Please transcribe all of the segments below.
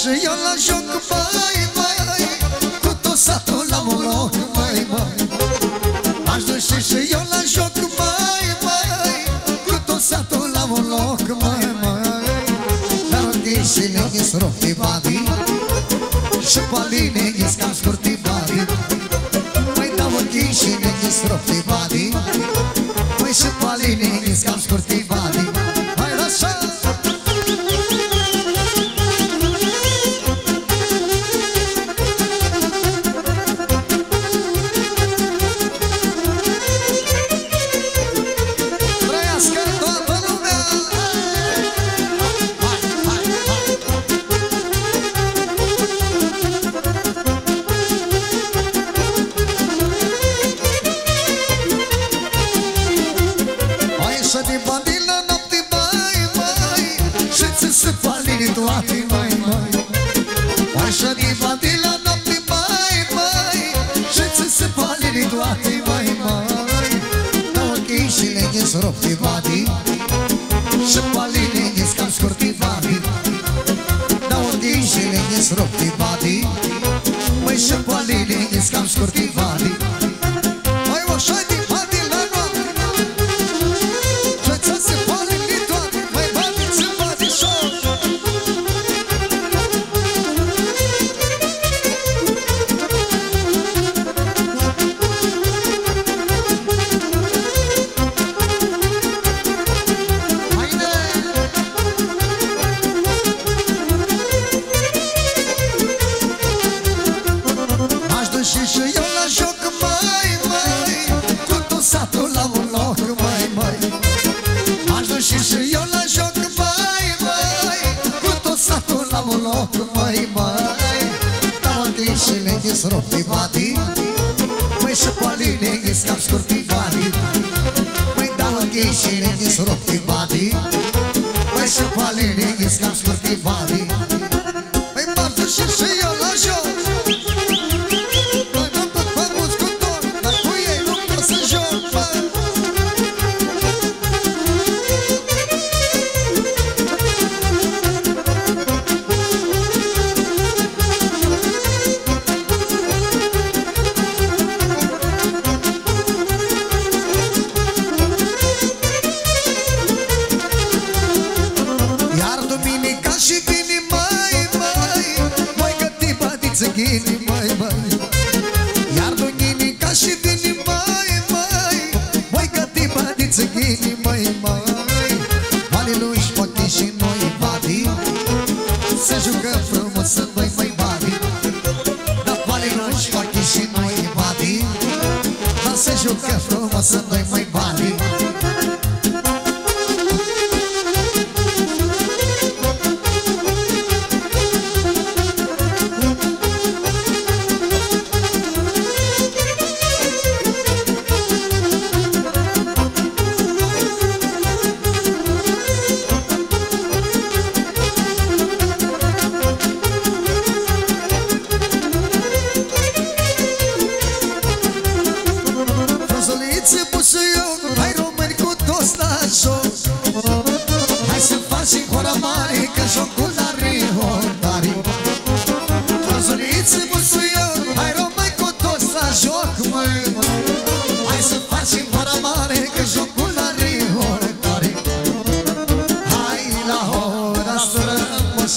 是要那首歌吧。Și eu la joc, mai, mai Cu tot satul la un loc, mai, mai Dar ghișile is rofti bani Și paline is cam scurti bani Mai dau ghișile is rofti bani iz ropti vadi Špaline iz kam skorti vadi Da ordižine iz ropti vadi Măi șăpăline mai mai, măi Tamante și legis ropi bati Măi și poli legis cap scurti bati Măi da, tamante și legis ropi bati Măi și poli legis cap scurti bati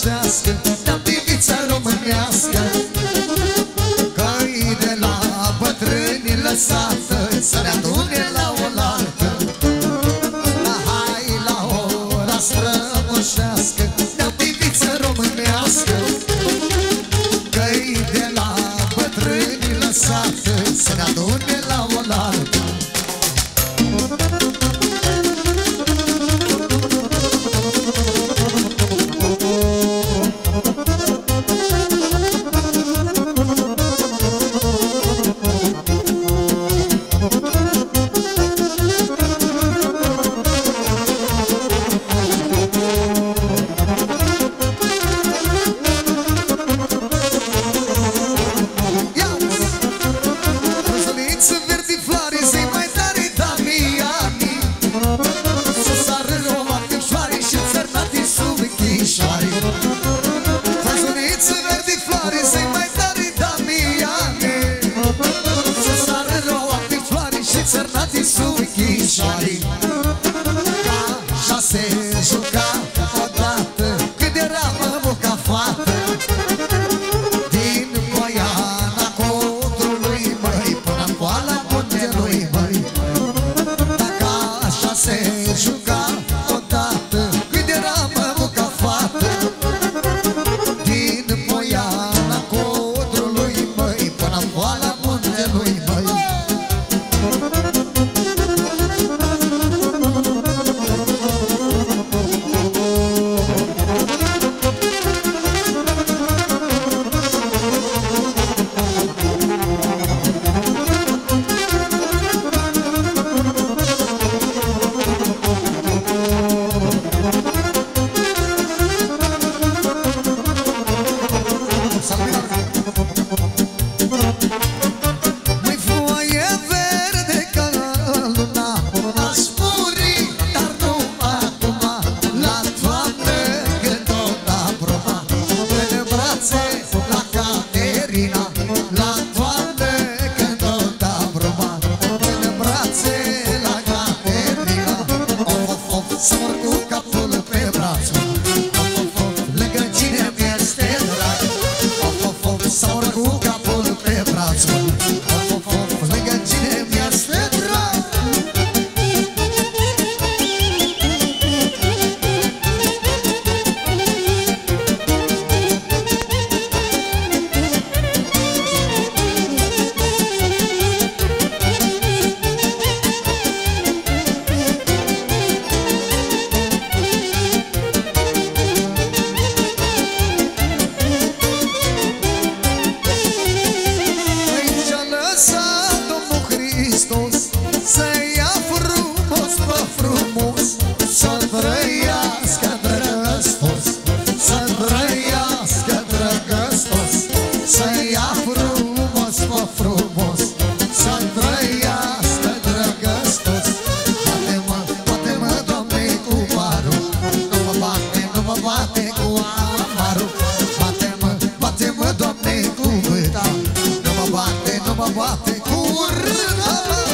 just can't frumos Să trăiască drăgăstos Să trăiască drăgăstos Să ia frumos pe frumos Să trăiască drăgăstos. Bate mă, bate mă, doamne, cu paru, Nu mă bate, nu mă bate cu amarul Bate mă, bate mă, doamne, cu vâta Nu mă bate, nu mă bate cu râna